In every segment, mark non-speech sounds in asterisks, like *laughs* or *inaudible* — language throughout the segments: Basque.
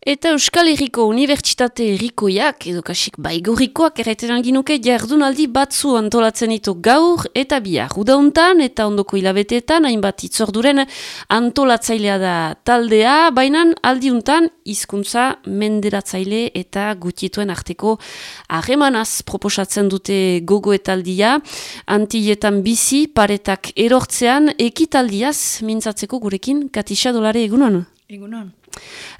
Eta Euskal Herriko Unibertsitate Herrikoiak, edo kasik baigorikoak erraiten ginuke jardunaldi batzu antolatzen ditu gaur eta bihar. Udauntan eta ondoko hilabeteetan, hainbat itzorduren antolatzailea da taldea, baina aldiuntan hizkuntza menderatzaile eta gutituen arteko hagemanaz proposatzen dute gogo etaldia, antietan bizi, paretak erortzean, ekitaldiaz mintzatzeko gurekin, katisa dolare egunon? Egunon.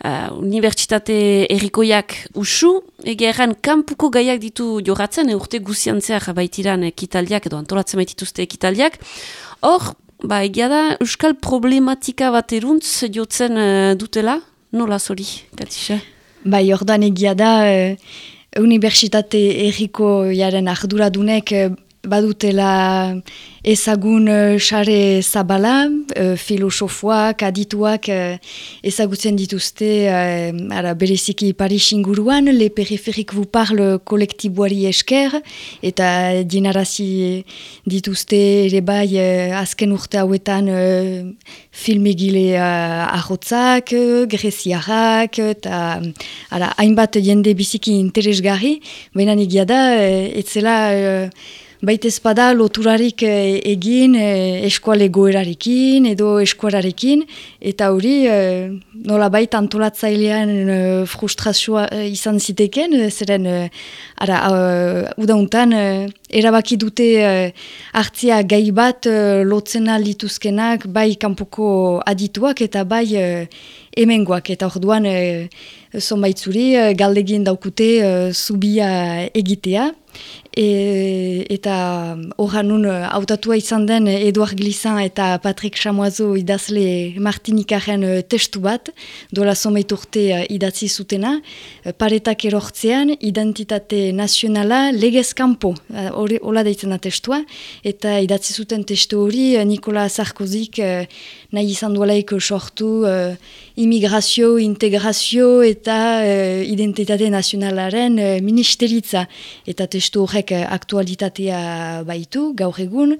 Uh, Unibertsitate errikoiak usu, egeran kanpuko gaiak ditu joratzen, urte guziantzeak baitiran ekitaldiak edo antolatzen baitituzte ekitaldiak. Hor, ba, egia da, euskal problematika bat eruntz jotzen uh, dutela, nola zori, Katisa? Bai, ordan egia da, uh, Unibertsitate errikoiaren arduradunek uh, badutela ezagun uh, sare zabala, uh, filosofoak, adituak uh, ezagutzen dituzte uh, ara, bereziki Paris inguruan, le periferik vous parle kolektiboari esker, eta dinarazi dituzte ere bai uh, azken urte hauetan uh, filmegile uh, ahotzak, uh, greziarrak, eta hainbat jende biziki interesgarri, baina egia da, uh, etzela... Uh, Baita ezpada loturarik eh, egin eh, eskuale goerarekin edo eskuararekin, eta hori eh, nola baita antolatzailean frustrazioa izan ziteken, zeren ara, udauntan erabaki dute hartzia gai bat uh, lotzen lituzkenak bai kanpoko adituak eta bai uh, emengoak, eta orduan zonbaitzuri uh, galdegin daukute zubia egitea, E, eta horren hautatua izan den Eduard Glizan eta Patrick Chamoizo idazle Martinikaren uh, testu bat, dola someit urte uh, idatzi zutena, paretak erortzean identitate nazionala legez kampo, hola deitzen da testua, eta idatzi zuten testu hori Nikola Sarkozik nahi izan duelaik sortu imigrazio, integrazio eta identitate nazionalaren ministeritza, eta testu horrek horrek aktualitatea baitu, gaur egun,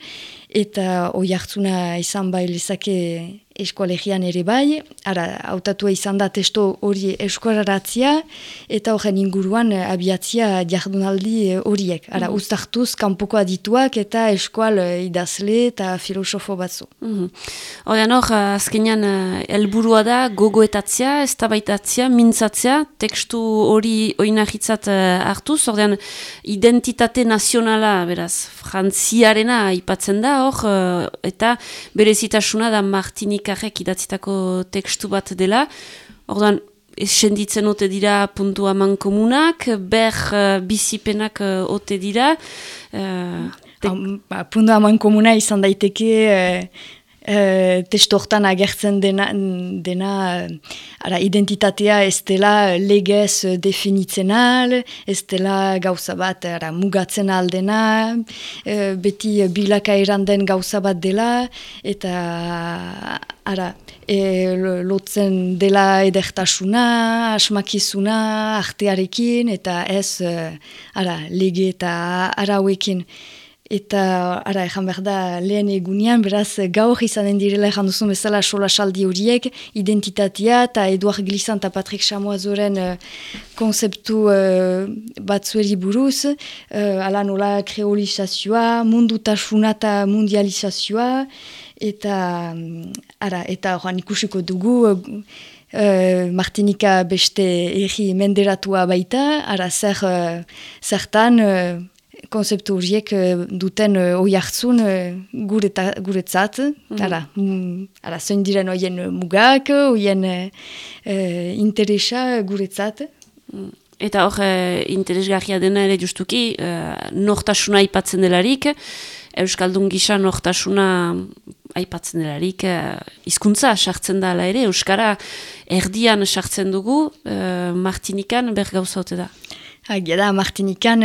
eta oi hartzuna izan bai lezake eskoalegian ere bai, ara, autatua izan da testo hori eskolaratzia, eta horren inguruan eh, abiatzia jardunaldi eh, horiek. Ara, mm -hmm. ustartuz, kanpoko adituak eta eskual eh, idazle eta filosofo batzu. Mm -hmm. Horren hor, azkenean, helburua da gogoetatzia, ez tabaitatzia, mintzatzea, tekstu hori oinahitzat hartuz, horren identitate nazionala, beraz, frantziarena ipatzen da, hor, eta berezitasuna da Martinik Rikarrek idatzitako tekstu bat dela. Ordan esenditzen ote dira puntu aman komunak, ber uh, bizipenak uh, ote dira. Uh, ba, puntu aman komuna izan daiteke... Uh, Testo hortan agertzen dena, dena ara, identitatea ez dela legez definitzen al, ez dela gauza bat ara, mugatzen aldena, uh, beti bilaka eran den gauza bat dela, eta ara, e, lotzen dela edertasuna, asmakizuna, artearekin, eta ez ara, lege eta arauekin. Eta, ara, ezan behar da, lehen egunean, beraz, gaur izanen direla ezan duzun bezala sola saldi horiek, identitatea eta Eduard Glizan eta Patrick Chamoazoren uh, konzeptu uh, batzueri buruz, uh, ala nola kreolizazioa, mundutasuna eta mundializazioa, eta, ara, eta oran ikusiko dugu, uh, Martinika beste erri menderatua baita, ara zer, uh, zertan, konzeptu horiek uh, duten uh, oi hartzun uh, guretzat. Mm -hmm. Ara, zoin diren oien mugak, oien uh, interesa guretzat. Mm. Eta hor, uh, interesgarria dena ere justuki, uh, nortasuna aipatzen delarik, Euskaldun gisa nortasuna aipatzen delarik, uh, izkuntza sartzen dela ere, Euskara erdian sartzen dugu, uh, Martinikan bergauzaute da. Hagia da, Martinikan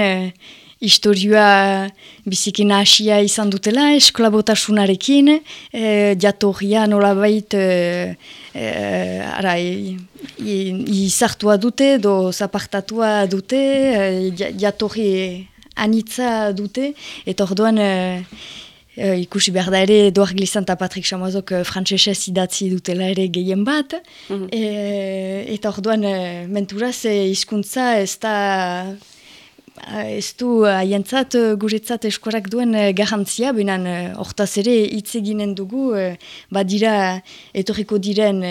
historioa bizikina hasia izan dutela, eskolabotasunarekin, e, jatorria nolabait e, e, ara, izartua dute, do zapartatua dute, e, jatorri anitza dute, eta orduan e, ikusi behar da ere, Eduard Glizan eta Patrik Chamazok uh, frantzesez idatzi dutela ere gehien bat. Mhm. eta orduan, uh, menturaz, hizkuntza ez da ez du eh, haientzat uh, guretzat eskorak duen uh, garantzia, benan hortaz ere hitz eginen dugu, badira etorriko diren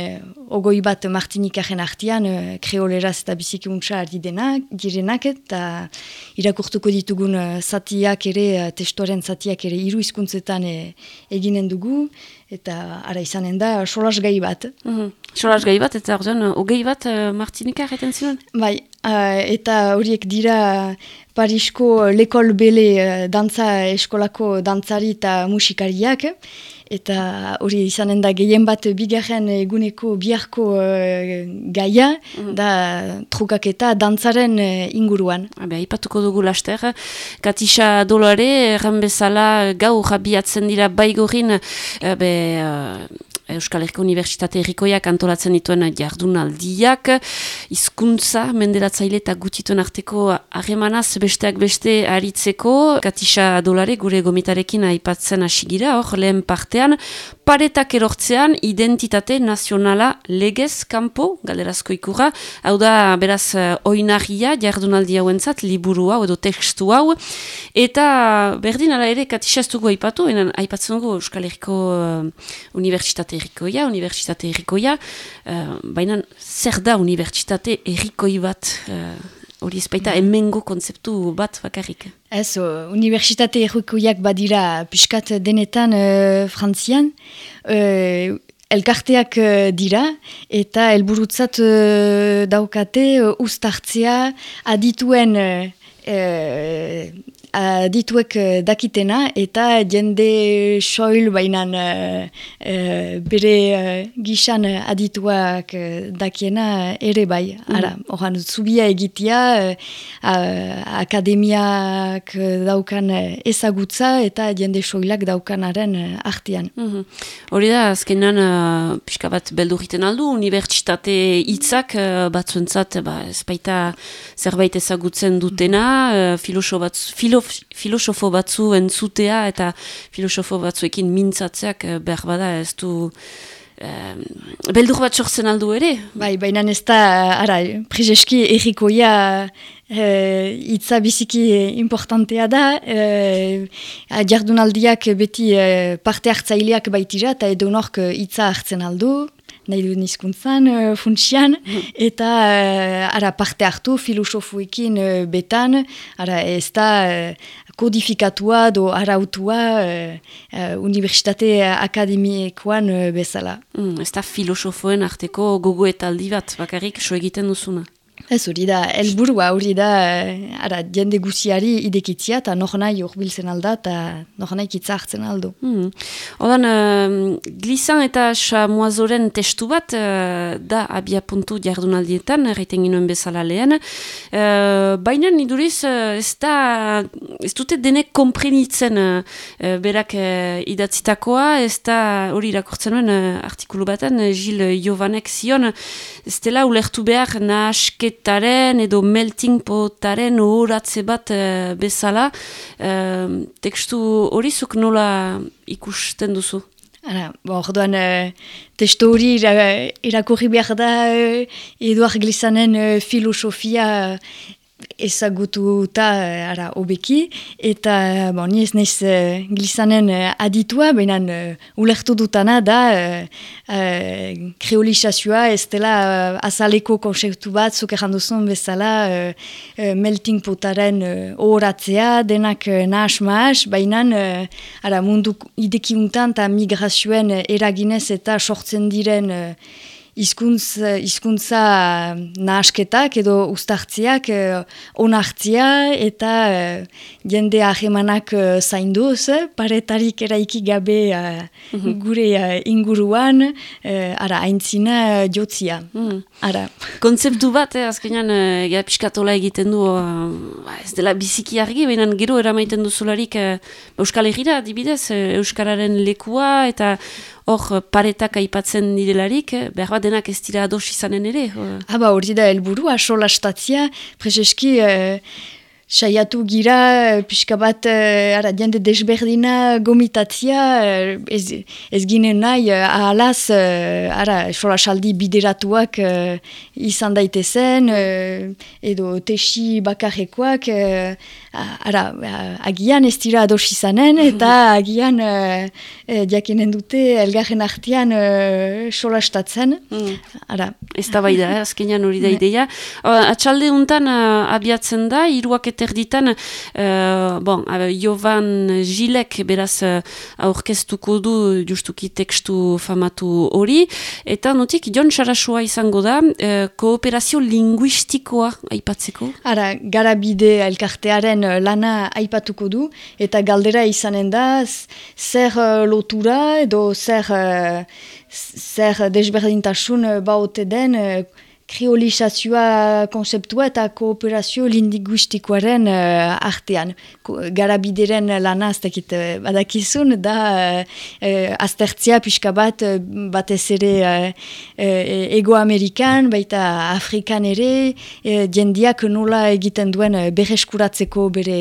ogoi bat martinikaren artian kreoleraz eta bizikuntza ari denak, direnak eta irakurtuko ditugun zatiak ere, testoren zatiak ere hiru hizkuntzetan eginen dugu, eta ara izanen da solas gai bat. Mm Solas gai bat, eta orduan, ogei bat martinika egiten ziren? Bai, eta horiek dira Parisko lekol bele uh, dantza eskolako dantzari eta musikariak, eta hori izanen da gehien bat bigarren eguneko biharko uh, gaia, mm da trukak eta dantzaren inguruan. Habe, ipatuko dugu laster, Katisa Dolare, erran bezala gau jabiatzen dira baigorin, be, Euskal Herriko Unibertsitate Herrikoiak antolatzen dituen jardunaldiak, hizkuntza menderatzaile eta gutituen arteko harremanaz besteak beste aritzeko, Katisa Dolare gure gomitarekin aipatzen hasigira, hor lehen partean, paretak erortzean identitate nazionala legez kanpo, galderazko ikurra, hau da beraz oinarria jardunaldi hauentzat, liburu hau edo tekstu hau, eta berdin ala ere Katisa ez dugu aipatu, aipatzen dugu Euskal Herriko uh, Unibertsitate errikoia, unibertsitate errikoia, uh, baina zer da unibertsitate errikoi bat, uh, hori uh, ezpaita emengo konzeptu bat bakarrik? Ez, uh, unibertsitate errikoiak badira piskat denetan uh, frantzian, uh, elkarteak dira, eta helburutzat uh, daukate uh, ustartzea adituen dituek eh, dakitena eta jende soil bainan uh, bere uh, gixan adituak dakiena ere bai. Mm. Ara, oran, zubia egitea akademiak daukan ezagutza eta jende soilak daukanaren artean. Mm Hori da, azkenan uh, pixka bat belduriten aldu, unibertsitate hitzak uh, batzuentzat ba, ezpaita zerbait ezagutzen dutena, uh, filosofo bat, filo filosofo batzu entzutea eta filosofo batzuekin mintzatzeak eh, behar bada ez du um, beldur bat sortzen aldu ere. Bai, baina ez da, ara, prizeski errikoia eh, itza biziki importantea da, e, jardunaldiak beti parte hartzaileak baitira eta edo nork itza hartzen aldu, nahi du nizkuntzan, uh, funtsian, eta uh, ara parte hartu filosofuekin uh, betan, ara ez da kodifikatua do arautua uh, uh, universitate akademiekoan uh, bezala. Mm, ez da filosofoen arteko gogoetaldi bat, bakarrik so egiten duzuna. Ez hori da, elburua hori da, eh, ara, jende guziari idekitzia eta nor nahi alda eta nor nahi kitza hartzen aldo. Hmm. Odan, uh, glizan eta samuazoren testu bat uh, da abia puntu jardunaldietan, erraiten ginoen bezala lehen. Uh, Baina niduriz ez da, ez dute denek komprenitzen uh, berak uh, idatzitakoa, ez da hori irakurtzen nuen uh, artikulu baten, uh, Gil Jovanek zion, ez dela ulertu behar nahasket etiketaren edo melting potaren horatze bat uh, bezala, uh, tekstu hori zuk nola ikusten duzu? Bo, orduan, uh, testu hori irakurri behar da uh, Eduard Glisanen uh, filosofia ezagututa uh, ara obeki eta bon, ni ez naiz uh, glisanen uh, aditua baina uh, ulertu dutana da uh, uh, kreolizazioa ez dela azaleko konseptu bat zuk erranduzun bezala uh, uh, melting potaren uh, denak uh, nahas maas baina uh, ara mundu idekiuntan eta migrazioen eraginez eta sortzen diren uh, izkuntz, izkuntza nahasketak edo ustartziak eh, onartzia eta eh, jende ahemanak eh, zainduz, paretarik eraiki gabe mhm. gure inguruan, ara, aintzina jotzia. Mm. Ara. Konzeptu bat, eh, azkenean, eh, piskatola egiten du, ez dela biziki argi, baina gero eramaiten duzularik eh, Euskal Herriera, dibidez, Euskararen lekua eta hor paretak aipatzen direlarik, behar bat denak ez dira ados izanen ere. Haba, hori da helburu, aso lastatzia, prezeski, uh, saiatu gira, pixka bat, ara, diende desberdina gomitatzia, ez, ez ginen nahi, ahalaz, ara, sola saldi bideratuak izan daitezen, edo tesi bakarrekoak, ara, agian ez dira ados izanen, *laughs* eta agian diakenen dute elgarren artean sola estatzen. Mm. Ara. Ez da bai da, azkenean hori da *laughs* idea. Atxalde untan abiatzen da, iruak eterditan, uh, bon, Jovan Gilek beraz uh, aurkeztuko du justuki tekstu famatu hori, eta notik Jon Sarasua izango da, uh, kooperazio linguistikoa aipatzeko? Ara, garabide elkartearen lana aipatuko du, eta galdera izanen da, zer lotura edo zer, zer desberdintasun baute den, kriolizazioa konzeptua eta kooperazio linguistikoaren uh, artean. Garabideren lana aztekit uh, badakizun, da uh, aztertzia pixka bat batez ere uh, uh, ego-amerikan, baita afrikan ere, uh, jendiak nola egiten duen berreskuratzeko bere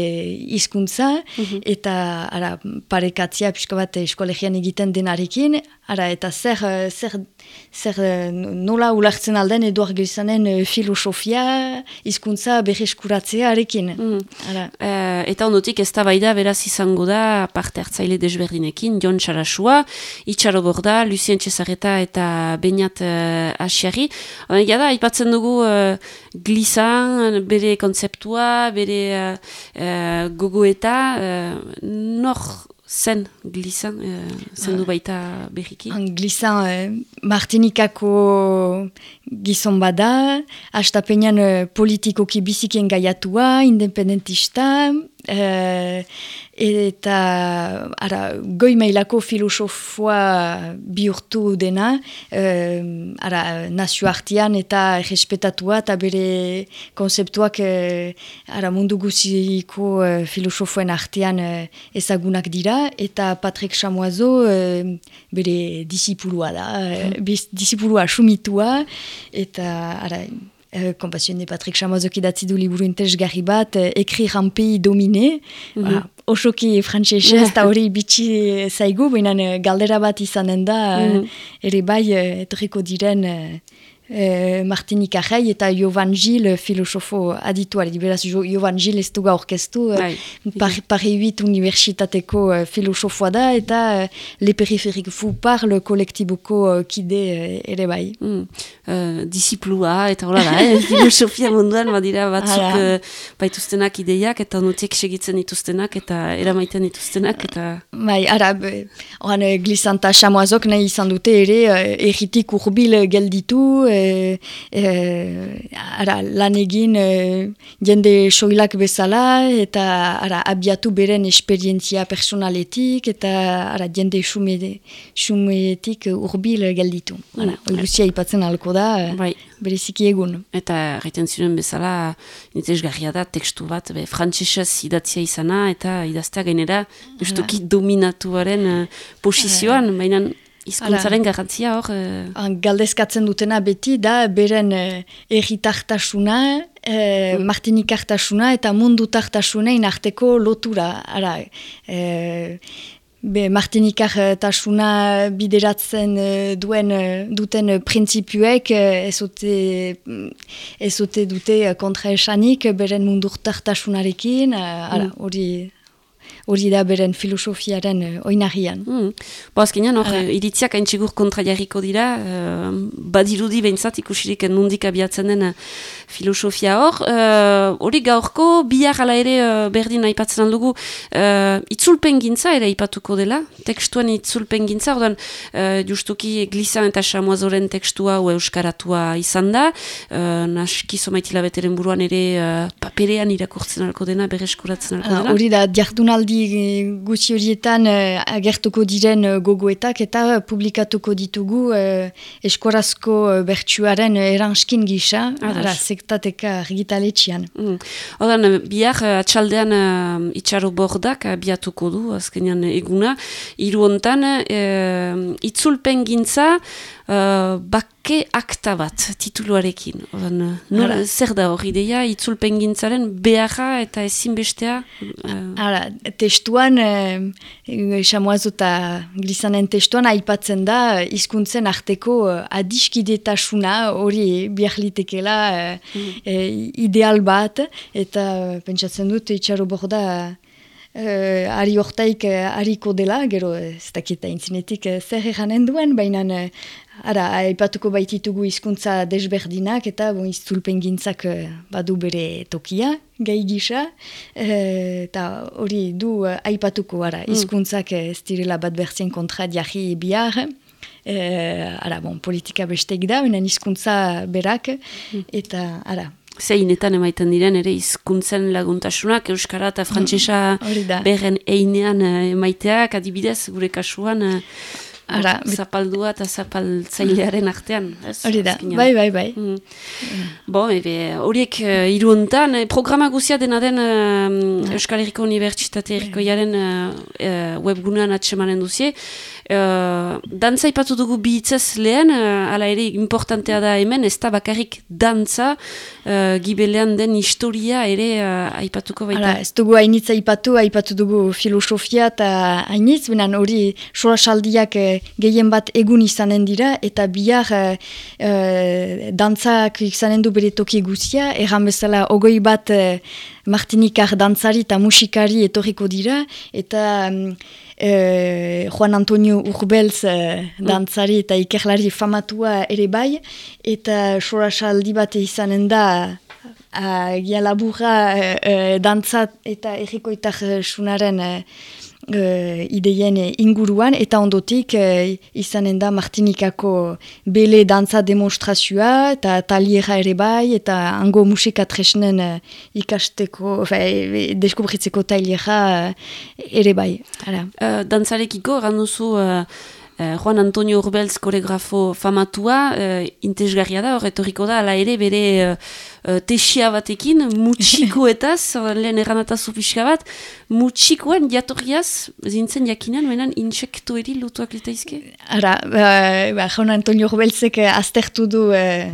hizkuntza mhm. eta ara, parekatzia pixka bat eskolegian egiten denarekin, ara, eta zer, zer, zer nola ulartzen alden eduar gizanen uh, filosofia, hizkuntza berreskuratzea arekin. Mm. Uh, eta ondotik ez da baida beraz izango da parte hartzaile desberdinekin, Jon Sarasua, Itxaro Borda, Lucien Cesareta eta Beñat uh, Asiari. Ja da, ipatzen dugu uh, glizan, bere konzeptua, bere uh, gogoeta, uh, nor zen glizan, uh, zen du baita berriki? Glizan, eh, Martinikako gizon bada, hastapenean uh, politikoki bizikien gaiatua, independentista, uh, eta ara, goi mailako filosofoa bihurtu dena, uh, ara, nazio artian eta respetatua eta bere konzeptuak ara, mundu guziko uh, filosofoen artean ezagunak dira, eta Patrick Chamoiseau bere disipulua da, uh, disipulua sumitua, eta ara, Uh, Kompazioen de Patrick Chamazok idatzi du liburu interesgarri bat, uh, ekri rampi domine, mm -hmm. osoki frantzese, eta *laughs* hori bitxi zaigu, baina uh, galdera bat izanen da, mm ere bai, uh, etoriko diren e, Martinik Arrei eta Jovan Gil filosofo adituari. Beraz, jo, Jovan Gil ez duga orkestu, eh, pari huit universitateko uh, filosofoa da eta uh, le periferik fu parle kolektibuko kide ere bai. Mm. Uh, disiplua eta hola da, eh? *laughs* filosofia munduan badira batzuk uh, baituztenak ideiak eta notiek segitzen dituztenak eta eramaiten dituztenak eta... Bai, ara, oran glizanta xamoazok nahi izan dute ere uh, erritik urbil gelditu, ara, lan egin jende soilak bezala eta ara, abiatu beren esperientzia personaletik eta ara, jende xumeetik urbil gelditu. Ara, mm. Luzia ipatzen alko da, bai. bereziki egun. Eta gaiten ziren bezala, nitezgarria da, tekstu bat, be, frantzesez idatzia izana eta idaztea gainera, justuki dominatuaren uh, posizioan, baina Izkuntzaren garrantzia hor? Uh... Galdezkatzen dutena beti da beren uh, erritartasuna, uh, mm. martinikartasuna eta mundutartasunein arteko lotura. Ara, be, martinikartasuna bideratzen duen duten printzipioek ezote, ezote dute kontra esanik beren mundurtartasunarekin, mm. hori hori da beren filosofiaren uh, oinarrian. Mm. Bo, azkenean, hor, uh, iritziak haintxigur kontra jarriko dira, uh, badirudi behintzat ikusirik nundik abiatzen den uh, filosofia hor. Hori uh, gaurko, bihar ala ere uh, berdin aipatzen dugu, uh, itzulpen gintza ere aipatuko dela, tekstuan itzulpen gintza, ordan, uh, justuki glizan eta samoazoren tekstua u euskaratua izan da, uh, naski somaitila beteren buruan ere uh, paperean irakurtzen alko dena, bereskuratzen alko dena. Hori da, diardunaldi gutxi horietan uh, agertuko diren uh, gogoetak eta publikatuko ditugu uh, eskorazko bertsuaren eranskin gisa, ara, sektateka argitaletxian. Mm. Odan, bihar atxaldean uh, itxaro bordak uh, biatuko du, azkenean eguna, hiru hontan uh, itzulpen gintza, uh, bake akta bat tituluarekin. Odan, nola, zer da hori deia, itzulpen gintzaren beharra eta ezinbestea? Uh... testuan, esamoaz eta glizanen testuan, aipatzen da hizkuntzen arteko adiskidetasuna hori biarlitekela mm. ideal bat, eta pentsatzen dut, itxaro borda, Uh, ari ortaik uh, hariko dela, gero ez dakita intzinetik uh, zer eganen duen, baina uh, ara, aipatuko baititugu hizkuntza desberdinak eta bon, iztulpen gintzak uh, badu bere tokia, gai gisa, eta hori du aipatuko ara, mm. hizkuntzak mm. ez direla bat berzien kontra diarri bihar, uh, ara, bon, politika bestek da, baina hizkuntza berak, mm. eta ara, zeinetan emaiten diren ere hizkuntzen laguntasunak euskara eta frantsesa mm, berren einean eh, emaiteak adibidez gure kasuan eh, Ara, zapaldua eta zapaltzailearen artean. Hori da, bai, bai, bai. Mm. Bo, ebe, horiek uh, iruntan, programa guzia dena den uh, Euskal Herriko Unibertsitate Herriko jaren uh, webgunean atsemanen duzie. Uh, dantza ipatu dugu bihitzez lehen, uh, ala ere importantea da hemen, ez da bakarrik dantza, uh, gibelean den historia ere uh, aipatuko baita. Hala, ez dugu hainitz aipatu, aipatu dugu filosofia eta hainitz, benen hori solasaldiak gehien bat egun izanen dira, eta bihar uh, uh, dantzak izanen du bere toki guzia, erran bezala ogoi bat uh, martinikar dantzari eta musikari etorriko dira, eta... Um, eh, Juan Antonio Urbelz eh, dantzari eta ikerlari famatua ere bai, eta sorasaldi bat izanen da Gia laburra uh, uh, dantzat eta errikoitak sunaren uh, uh, ideien inguruan, eta ondotik uh, izanen da Martinikako bele dantza demonstrazioa, eta taliera ere bai, eta ango musika tresnen uh, ikasteko, fe, deskubritzeko taliera ere bai. Uh, dantzarekiko, randuzu... Uh, Juan Antonio Urbelz koregrafo famatua, uh, intezgarria da, horretoriko da, ala ere bere uh, tesia batekin, mutxikoetaz, *laughs* lehen erranatazu pixka bat, mutxikoen jatorriaz, zintzen jakinean, menan insektu eri lutuak litaizke? Ara, ba, Juan Antonio Urbelzek aztertu du Uh,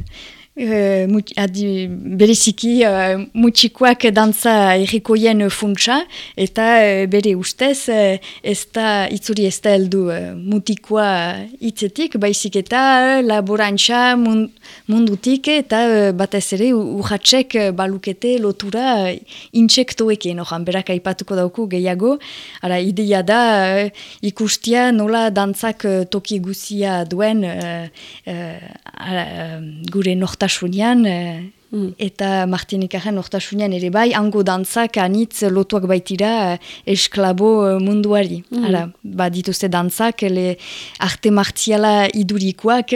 adi, bereziki uh, mutxikoak dantza errikoien funtsa eta uh, bere ustez uh, ez da itzuri ez da heldu uh, mutikoa itzetik, baizik eta uh, laborantza mundutik eta uh, batez ere urratsek uh, balukete lotura uh, intsektoekin, oran berak aipatuko dauku gehiago, ara ideia da uh, ikustia nola dantzak uh, toki guzia duen uh, uh, gure norta nortasunian, eh, mm. eta Martinikaren nortasunian ere bai, hango dantzak anitz lotuak baitira eh, esklabo eh, munduari. Mm. Ara, ba, dituzte dantzak, le arte martiala idurikoak,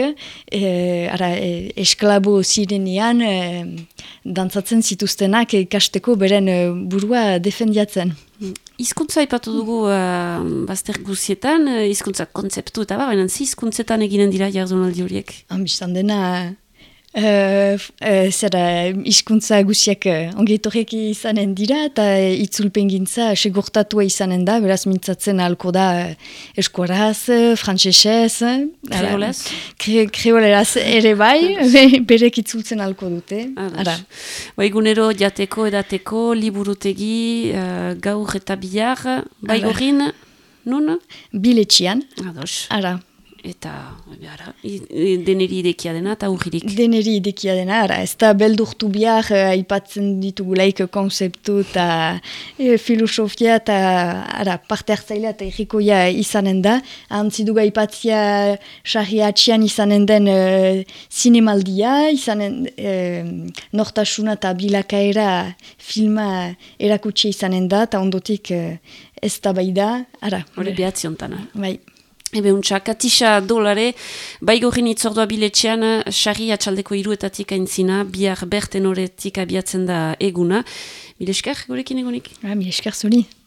eh, ara, eh, esklabo zirenean eh, dantzatzen zituztenak ikasteko beren burua defendiatzen. Mm. Izkuntza ipatu dugu uh, bazter guzietan, izkuntza kontzeptu eta ba, baina zi izkuntzetan eginen dira jardunaldi horiek? Ambistan dena, Uh, uh, zera, iskuntza guziak uh, ongeitorek izanen dira eta uh, itzulpen gintza segurtatua izanen da, beraz mintzatzen alko da uh, eskuaraz, frantzesez, kreolez, kre, kreoleraz ere bai, berek itzultzen alko dute. Ara. Ba, egunero jateko edateko, liburutegi, uh, gaur eta bihar, bai gorin, nun? Biletxian. Ados. Ara eta ara, deneri idekia dena eta urririk. Deneri idekia dena, ara, ez da beldurtu bihar uh, aipatzen ditugulaik konzeptu eta e, filosofia eta ara, parte hartzailea eta errikoia izanen da. Antziduga aipatzia sarri atxian izanen den uh, zinemaldia, izanen uh, nortasuna eta bilakaera filma erakutsi izanen da, eta ondotik uh, ez da bai da, ara. Hore behatziontan. Bai. Ebe untsa, katisa dolare, baigorin itzordua biletxean, xarri atxaldeko iruetatik aintzina, bihar berten horretik abiatzen da eguna. Mil esker, gurekin egunik? Ah, mil esker zuri.